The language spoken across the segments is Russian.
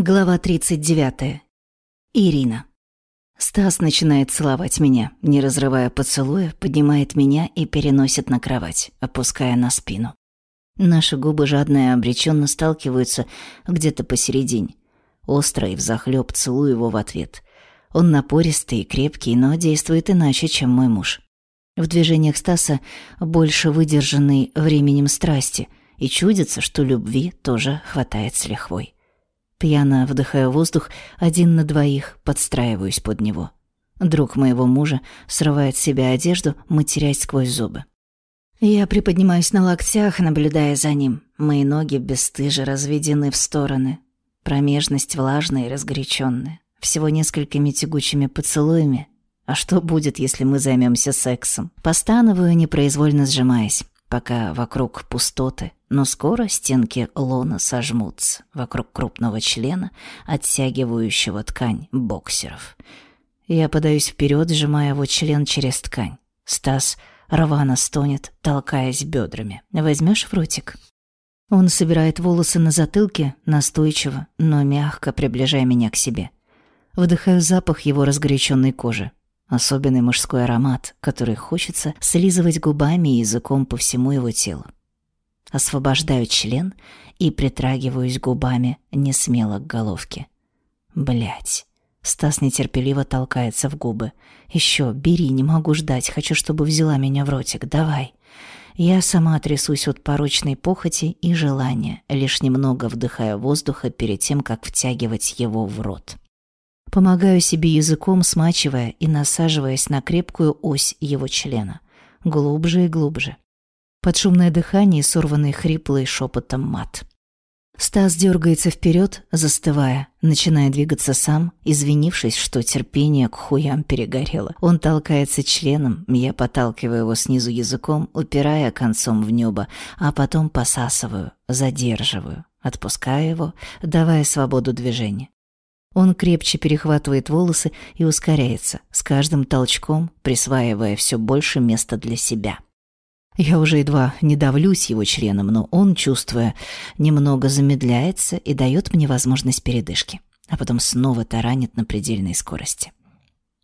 Глава 39. Ирина. Стас начинает целовать меня, не разрывая поцелуя, поднимает меня и переносит на кровать, опуская на спину. Наши губы жадно и обреченно сталкиваются где-то посередине. Остро и взахлёб целую его в ответ. Он напористый и крепкий, но действует иначе, чем мой муж. В движениях Стаса больше выдержанный временем страсти, и чудится, что любви тоже хватает с лихвой. Пьяно вдыхаю воздух, один на двоих, подстраиваюсь под него. Друг моего мужа срывает с себя одежду, матерясь сквозь зубы. Я приподнимаюсь на локтях, наблюдая за ним. Мои ноги бесстыже разведены в стороны. Промежность влажная и разгоряченная. Всего несколькими тягучими поцелуями. А что будет, если мы займемся сексом? Постановую, непроизвольно сжимаясь пока вокруг пустоты, но скоро стенки лона сожмутся вокруг крупного члена, оттягивающего ткань боксеров. Я подаюсь вперед, сжимая его член через ткань. Стас рвано стонет, толкаясь бедрами. Возьмешь в ротик? Он собирает волосы на затылке, настойчиво, но мягко приближая меня к себе. Вдыхаю запах его разгоряченной кожи. Особенный мужской аромат, который хочется слизывать губами и языком по всему его телу. Освобождаю член и притрагиваюсь губами не смело к головке. Блять. Стас нетерпеливо толкается в губы. Еще бери, не могу ждать, хочу, чтобы взяла меня в ротик. Давай. Я сама трясусь от порочной похоти и желания, лишь немного вдыхая воздуха перед тем, как втягивать его в рот. Помогаю себе языком, смачивая и насаживаясь на крепкую ось его члена. Глубже и глубже. Под шумное дыхание сорванный хриплый шепотом мат. Стас дергается вперед, застывая, начиная двигаться сам, извинившись, что терпение к хуям перегорело. Он толкается членом, я подталкиваю его снизу языком, упирая концом в небо, а потом посасываю, задерживаю, отпускаю его, давая свободу движения. Он крепче перехватывает волосы и ускоряется, с каждым толчком присваивая все больше места для себя. Я уже едва не давлюсь его членом, но он, чувствуя, немного замедляется и дает мне возможность передышки, а потом снова таранит на предельной скорости.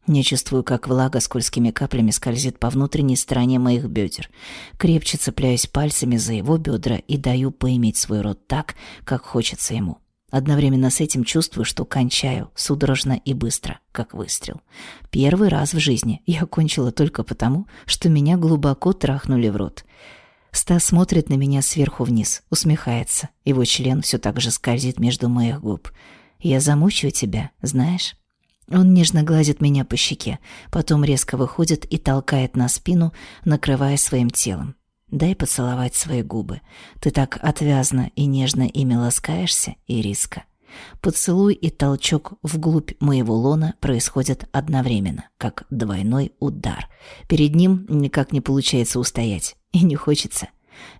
Не чувствую, как влага скользкими каплями скользит по внутренней стороне моих бедер. Крепче цепляюсь пальцами за его бедра и даю поиметь свой рот так, как хочется ему. Одновременно с этим чувствую, что кончаю судорожно и быстро, как выстрел. Первый раз в жизни я кончила только потому, что меня глубоко трахнули в рот. Стас смотрит на меня сверху вниз, усмехается. Его член все так же скользит между моих губ. «Я замучаю тебя, знаешь?» Он нежно гладит меня по щеке, потом резко выходит и толкает на спину, накрывая своим телом. Дай поцеловать свои губы. Ты так отвязно и нежно ими ласкаешься, Ириска. Поцелуй и толчок вглубь моего лона происходят одновременно, как двойной удар. Перед ним никак не получается устоять. И не хочется.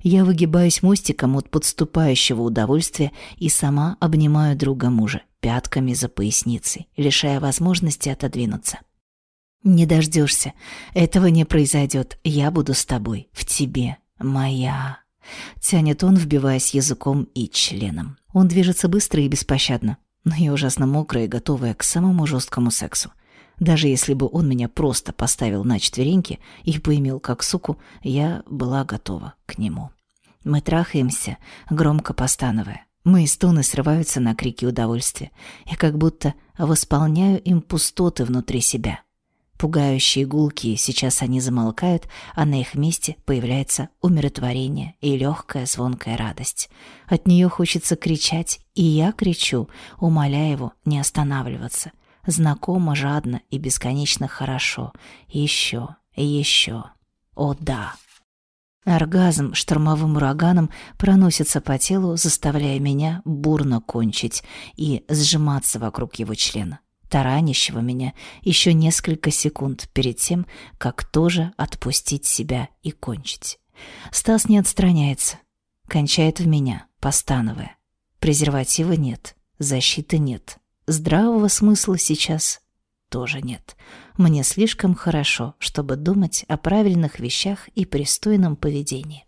Я выгибаюсь мостиком от подступающего удовольствия и сама обнимаю друга мужа пятками за поясницей, лишая возможности отодвинуться. «Не дождешься. Этого не произойдет. Я буду с тобой, в тебе, «Моя!» — тянет он, вбиваясь языком и членом. Он движется быстро и беспощадно, но я ужасно мокрая и готовая к самому жесткому сексу. Даже если бы он меня просто поставил на четвереньки и поимел как суку, я была готова к нему. Мы трахаемся, громко постановая. Мои стоны срываются на крики удовольствия. Я как будто восполняю им пустоты внутри себя. Пугающие гулки, сейчас они замолкают, а на их месте появляется умиротворение и легкая звонкая радость. От нее хочется кричать, и я кричу, умоляя его не останавливаться. Знакомо, жадно и бесконечно хорошо. Еще, еще. О да! Оргазм штормовым ураганом проносится по телу, заставляя меня бурно кончить и сжиматься вокруг его члена таранящего меня еще несколько секунд перед тем, как тоже отпустить себя и кончить. Стас не отстраняется, кончает в меня, постановая. Презерватива нет, защиты нет, здравого смысла сейчас тоже нет. Мне слишком хорошо, чтобы думать о правильных вещах и пристойном поведении.